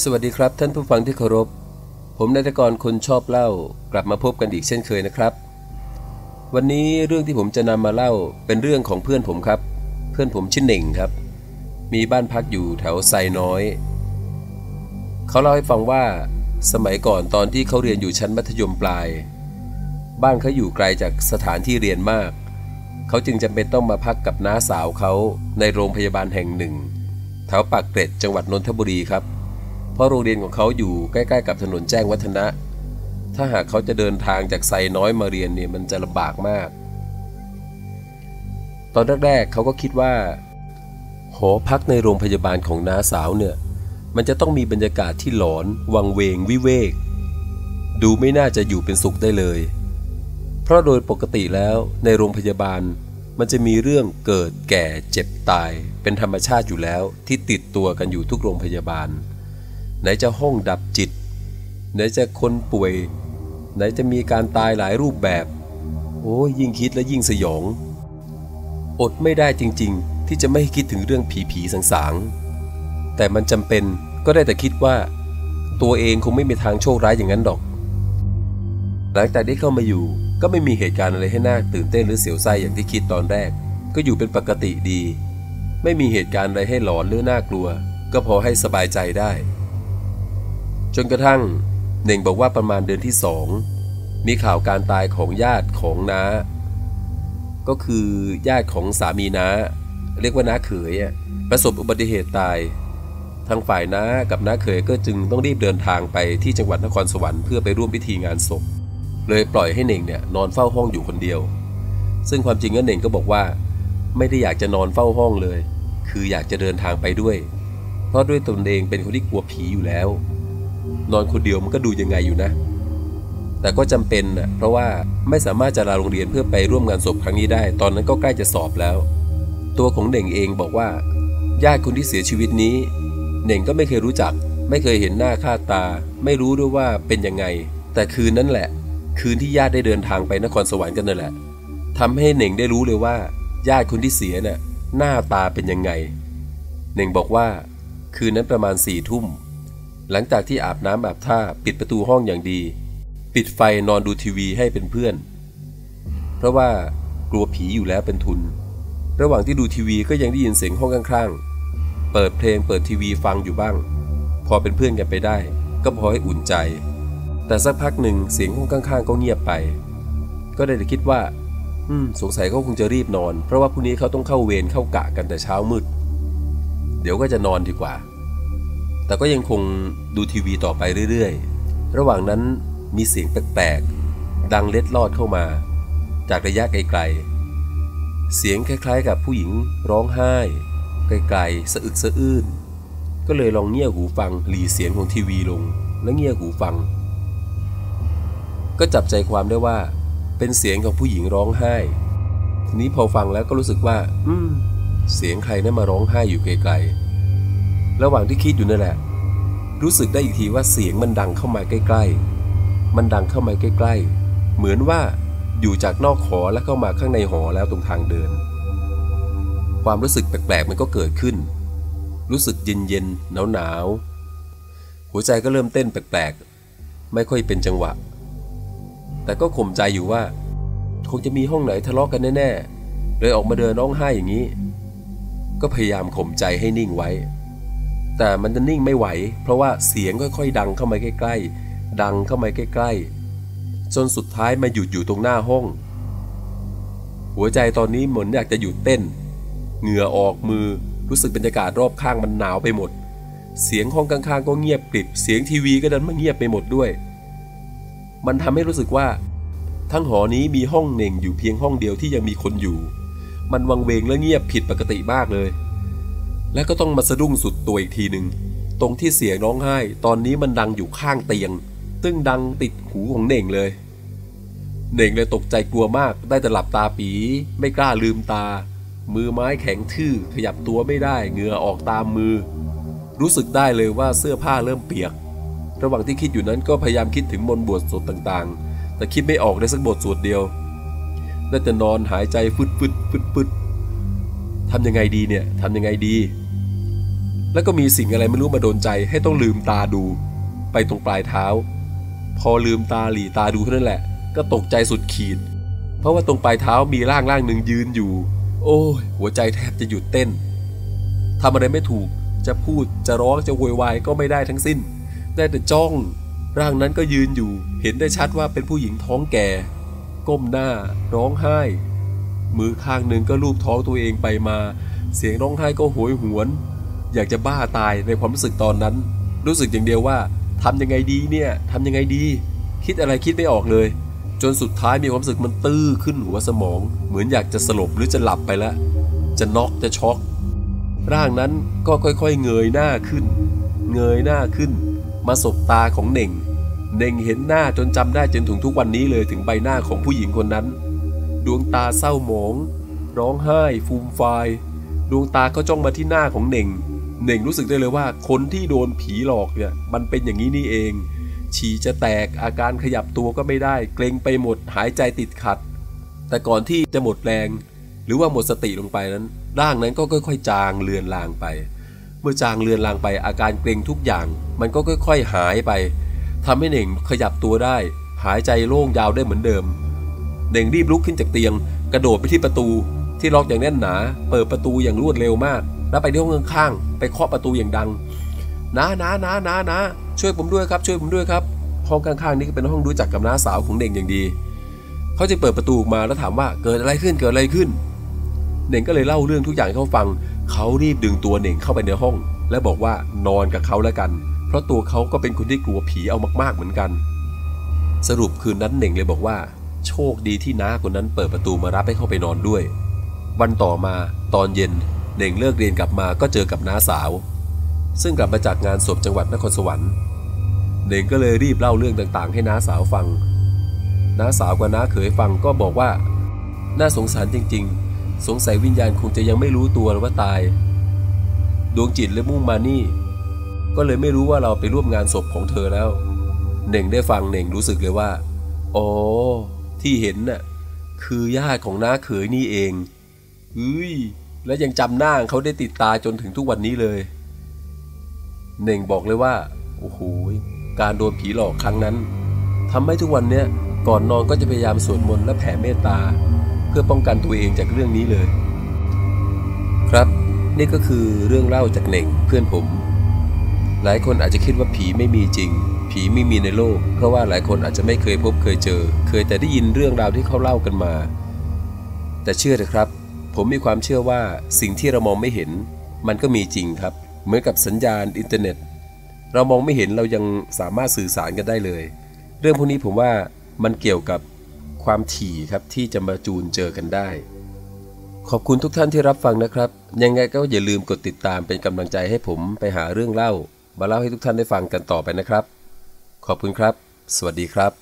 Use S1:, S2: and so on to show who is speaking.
S1: สวัสดีครับท่านผู้ฟังที่เคารพ ผมนายตกรคนชอบเล่ากลับมาพบกันอีกเช่นเคยนะครับ วันนี้เรื่องที่ผมจะนำมาเล่าเป็นเรื่องของเพื่อนผมครับ เพื่อนผมชื่อเหน่งครับ มีบ้านพักอยู่แถวไซน้อย เขาเล่าให้ฟังว่าสมัยก่อนตอนที่เขาเรียนอยู่ชั้นมัธยมปลาย บ้านเขาอยู่ไกลจากสถานที่เรียนมาก เขาจึงจำเป็นต้องมาพักกับน้าสาวเขาในโรงพยาบาลแห่งหนึ่งแถวปากเกร็ดจังหวัดนนทบุรีครับ เพราะโรงเรียนของเขาอยู่ใกล้ ๆ กับถนนแจ้งวัฒนะ ถ้าหากเขาจะเดินทางจากไซน้อยมาเรียนเนี่ยมันจะลำบากมาก ตอนแรกๆเขาก็คิดว่า หอพักในโรงพยาบาลของน้าสาวเนี่ย มันจะต้องมีบรรยากาศที่หลอน วังเวงวิเวก ดูไม่น่าจะอยู่เป็นสุขได้เลย เพราะโดยปกติแล้วในโรงพยาบาลมันจะมีเรื่องเกิดแก่เจ็บตาย เป็นธรรมชาติอยู่แล้วที่ติดตัวกันอยู่ทุกโรงพยาบาล ไหนจะห้องดับจิต ไหนจะคนป่วย ไหนจะมีการตายหลายรูปแบบ โอ้ยยิ่งคิดและยิ่งสยอง อดไม่ได้จริงๆ ที่จะไม่คิดถึงเรื่องผีผีสางสางๆแต่มันจำเป็นก็ได้แต่คิดว่า ตัวเองคงไม่มีทางโชคร้ายอย่างนั้นหรอก หลังจากที่เข้ามาอยู่ก็ไม่มีเหตุการณ์อะไรให้น่าตื่นเต้นหรือเสียวไส้อย่างที่คิดตอนแรก ก็อยู่เป็นปกติดี ไม่มีเหตุการณ์อะไรให้หลอนหรือน่ากลัว ก็พอให้สบายใจได้ จนกระทั่งเน่งบอกว่าประมาณเดือนที่สองมีข่าวการตายของญาติของน้า ก็คือญาติของสามีน้า เรียกว่าน้าเขยประสบอุบัติเหตุตาย ทางฝ่ายน้ากับน้าเขยก็จึงต้องรีบเดินทางไปที่จังหวัดนครสวรรค์เพื่อไปร่วมพิธีงานศพ เลยปล่อยให้เน่งเนี่ยนอนเฝ้าห้องอยู่คนเดียว ซึ่งความจริงก็เน่งก็บอกว่า ไม่ได้อยากจะนอนเฝ้าห้องเลย คืออยากจะเดินทางไปด้วย เพราะด้วยตนเองเป็นคนที่กลัวผีอยู่แล้ว นอนคนเดียวมันก็ดูยังไงอยู่นะ แต่ก็จำเป็นนะเพราะว่าไม่สามารถจะลาโรงเรียนเพื่อไปร่วมงานศพครั้งนี้ได้ ตอนนั้นก็ใกล้จะสอบแล้ว ตัวของเน่งเองบอกว่า ญาติคนที่เสียชีวิตนี้เน่งก็ไม่เคยรู้จัก ไม่เคยเห็นหน้าค่าตา ไม่รู้ด้วยว่าเป็นยังไง แต่คืนนั้นแหละ คืนที่ญาติได้เดินทางไปนครสวรรค์กันนั่นแหละทำให้เน่งได้รู้เลยว่า ญาติคนที่เสียน่ะหน้าตาเป็นยังไง เน่งบอกว่า คืนนั้นประมาณสี่ทุ่ม หลังจากที่อาบน้ำอาบท่าปิดประตูห้องอย่างดี ปิดไฟนอนดูทีวีให้เป็นเพื่อน เพราะว่ากลัวผีอยู่แล้วเป็นทุน ระหว่างที่ดูทีวีก็ยังได้ยินเสียงห้องข้างๆ เปิดเพลงเปิดทีวีฟังอยู่บ้าง พอเป็นเพื่อนกันไปได้ ก็พอให้อุ่นใจ แต่สักพักหนึ่งเสียงห้องข้างๆ ก็เงียบไป ก็ได้แต่คิดว่า อืมสงสัยเขาคงจะรีบนอน เพราะว่าพรุ่งนี้เขาต้องเข้าเวรเข้ากะกันแต่เช้ามืด เดี๋ยวก็จะนอนดีกว่า แต่ก็ยังคงดูทีวีต่อไปเรื่อยๆ ระหว่างนั้นมีเสียงแปลกๆ ดังเล็ดลอดเข้ามา จากระยะไกลๆ เสียงคล้ายๆ กับผู้หญิงร้องไห้ ไกลๆ สะอึกสะอื้น ก็เลยลองเงี่ยหูฟังหลีเสียงของทีวีลง และเงี่ยหูฟัง ก็จับใจความได้ว่า เป็นเสียงของผู้หญิงร้องไห้ ทีนี้พอฟังแล้วก็รู้สึกว่า อืม เสียงใครนั่นมาร้องไห้อยู่ไกลๆ ระหว่างที่คิดอยู่นั่นแหละ รู้สึกได้อีกทีว่าเสียงมันดังเข้ามาใกล้ๆ มันดังเข้ามาใกล้ๆ เหมือนว่าอยู่จากนอกหอและเข้ามาข้างในหอแล้วตรงทางเดิน ความรู้สึกแปลกๆมันก็เกิดขึ้น รู้สึกเย็นๆหนาวๆหัวใจก็เริ่มเต้นแปลกๆ ไม่ค่อยเป็นจังหวะ แต่ก็ข่มใจอยู่ว่า คงจะมีห้องไหนทะเลาะกันแน่ๆเลยออกมาเดินร้องไห้อย่างนี้ ก็พยายามข่มใจให้นิ่งไว้ แต่มันจะนิ่งไม่ไหว เพราะว่าเสียงค่อยๆ ดังเข้ามาใกล้ๆ ดังเข้ามาใกล้ๆ จนสุดท้ายมาหยุดอยู่ตรงหน้าห้อง หัวใจตอนนี้เหมือนอยากจะหยุดเต้น เหงื่อออกมือ รู้สึกบรรยากาศรอบข้างมันหนาวไปหมด เสียงห้องข้างๆ ก็เงียบกริบ เสียงทีวีก็ดันมาเงียบไปหมดด้วย มันทำให้รู้สึกว่า ทั้งหอนี้มีห้องเน่งอยู่เพียงห้องเดียวที่ยังมีคนอยู่ มันวังเวงและเงียบผิดปกติมากเลย และก็ต้องมาสะดุ้งสุดตัวอีกทีหนึ่งตรงที่เสียงร้องไห้ ตอนนี้มันดังอยู่ข้างเตียง ซึ่งดังติดหูของเน่งเลย เน่งเลยตกใจกลัวมากได้แต่หลับตาปีไม่กล้าลืมตา มือไม้แข็งทื่อขยับตัวไม่ได้เหงื่อออกตามมือ รู้สึกได้เลยว่าเสื้อผ้าเริ่มเปียก ระหว่างที่คิดอยู่นั้นก็พยายามคิดถึงมนต์บทสวดต่างๆ แต่คิดไม่ออกได้สักบทสวดเดียวได้แต่นอนหายใจฟึดฟึดฟึดฟึดทำยังไงดีเนี่ยทำยังไงดี แล้วก็มีสิ่งอะไรไม่รู้มาโดนใจให้ต้องลืมตาดู ไปตรงปลายเท้า พอลืมตาหลีตาดูเท่านั้นแหละ ก็ตกใจสุดขีด เพราะว่าตรงปลายเท้ามีร่างร่างหนึ่งยืนอยู่ โอ้ยหัวใจแทบจะหยุดเต้นทำอะไรไม่ถูกจะพูดจะร้องจะโวยวายก็ไม่ได้ทั้งสิ้น ได้แต่จ้อง ร่างนั้นก็ยืนอยู่ เห็นได้ชัดว่าเป็นผู้หญิงท้องแก่ ก้มหน้า ร้องไห้ มือข้างหนึ่งก็ลูบท้องตัวเองไปมา เสียงร้องไห้ก็โหยหวน อยากจะบ้าตายในความรู้สึกตอนนั้น รู้สึกอย่างเดียวว่าทำยังไงดีเนี่ยทำยังไงดี คิดอะไรคิดไม่ออกเลย จนสุดท้ายมีความรู้สึกมันตื้อขึ้นหัวสมอง เหมือนอยากจะสลบหรือจะหลับไปแล้ว จะน็อกจะช็อก ร่างนั้นก็ค่อยๆ เงยหน้าขึ้น เงยหน้าขึ้น มาสบตาของเน่ง เน่งเห็นหน้าจนจำได้จนถึงทุกวันนี้เลยถึงใบหน้าของผู้หญิงคนนั้น ดวงตาเศร้าหมอง ร้องไห้ฟูมฟายดวงตาก็จ้องมาที่หน้าของเน่ง เน่งรู้สึกได้เลยว่า คนที่โดนผีหลอกเนี่ย มันเป็นอย่างนี้นี่เอง ฉี่จะแตกอาการขยับตัวก็ไม่ได้ เกรงไปหมดหายใจติดขัด แต่ก่อนที่จะหมดแรง หรือว่าหมดสติลงไปนั้น ร่างนั้นก็ค่อยๆ จางเลือนลางไป เมื่อจางเลือนลางไปอาการเกรงทุกอย่าง มันก็ค่อย ๆ หายไปทำให้เน่งขยับตัวได้ หายใจโล่งยาวได้เหมือนเดิม เน่งรีบลุกขึ้นจากเตียง กระโดดไปที่ประตูที่ล็อกอย่างแน่นหนา เปิดประตูอย่างรวดเร็วมาก แล้วไปที่ห้องข้างๆไปเคาะประตูอย่างดังนะนะนะนะนะช่วยผมด้วยครับ ช่วยผมด้วยครับ ห้องข้างๆนี่ก็เป็นห้องรู้จักกับน้าสาวของเน่งอย่างดี เขาจะเปิดประตูออกมาแล้วถามว่าเกิดอะไรขึ้นเกิดอะไรขึ้นเน่งก็เลยเล่าเรื่องทุกอย่างให้เขาฟัง เขารีบดึงตัวเน่งเข้าไปในห้อง และบอกว่านอนกับเขาแล้วกัน เพราะตัวเขาก็เป็นคนที่กลัวผีเอามากๆเหมือนกัน สรุปคืนนั้นเน่งเลยบอกว่า โชคดีที่น้าคนนั้นเปิดประตูมารับให้เข้าไปนอนด้วย วันต่อมาตอนเย็น เน่งเลิกเรียนกลับมาก็เจอกับน้าสาว ซึ่งกลับมาจากงานศพจังหวัดนครสวรรค์เน่งก็เลยรีบเล่าเรื่องต่างๆ ให้น้าสาวฟังน้าสาวกับน้าเขยฟังก็บอกว่า น่าสงสารจริง ๆ สงสัยวิญญาณคงจะยังไม่รู้ตัวว่าตาย ดวงจิตและมุ่งมานี่ ก็เลยไม่รู้ว่าเราไปร่วมงานศพของเธอแล้ว เน่งได้ฟังเน่งรู้สึกเลยว่าอ๋อที่เห็นน่ะ คือญาติของน้าเขยนี่เองเฮ้ย และยังจำหน้าเขาได้ติดตาจนถึงทุกวันนี้เลย เน่งบอกเลยว่า โอ้โห การโดนผีหลอกครั้งนั้นทำให้ทุกวันเนี้ยก่อนนอนก็จะพยายามสวดมนต์และแผ่เมตตา เพื่อป้องกันตัวเองจากเรื่องนี้เลย ครับ นี่ก็คือเรื่องเล่าจากเน่งเพื่อนผม หลายคนอาจจะคิดว่าผีไม่มีจริง ผีไม่มีในโลก เพราะว่าหลายคนอาจจะไม่เคยพบเคยเจอ เคยแต่ได้ยินเรื่องราวที่เขาเล่ากันมา แต่เชื่อเถอะครับ ผมมีความเชื่อว่าสิ่งที่เรามองไม่เห็น มันก็มีจริงครับ เหมือนกับสัญญาณอินเทอร์เน็ต เรามองไม่เห็นเรายังสามารถสื่อสารกันได้เลย เรื่องพวกนี้ผมว่ามันเกี่ยวกับความถี่ครับที่จะมาจูนเจอกันได้ ขอบคุณทุกท่านที่รับฟังนะครับ ยังไงก็อย่าลืมกดติดตามเป็นกำลังใจให้ผมไปหาเรื่องเล่า มาเล่าให้ทุกท่านได้ฟังกันต่อไปนะครับ ขอบคุณครับ สวัสดีครับ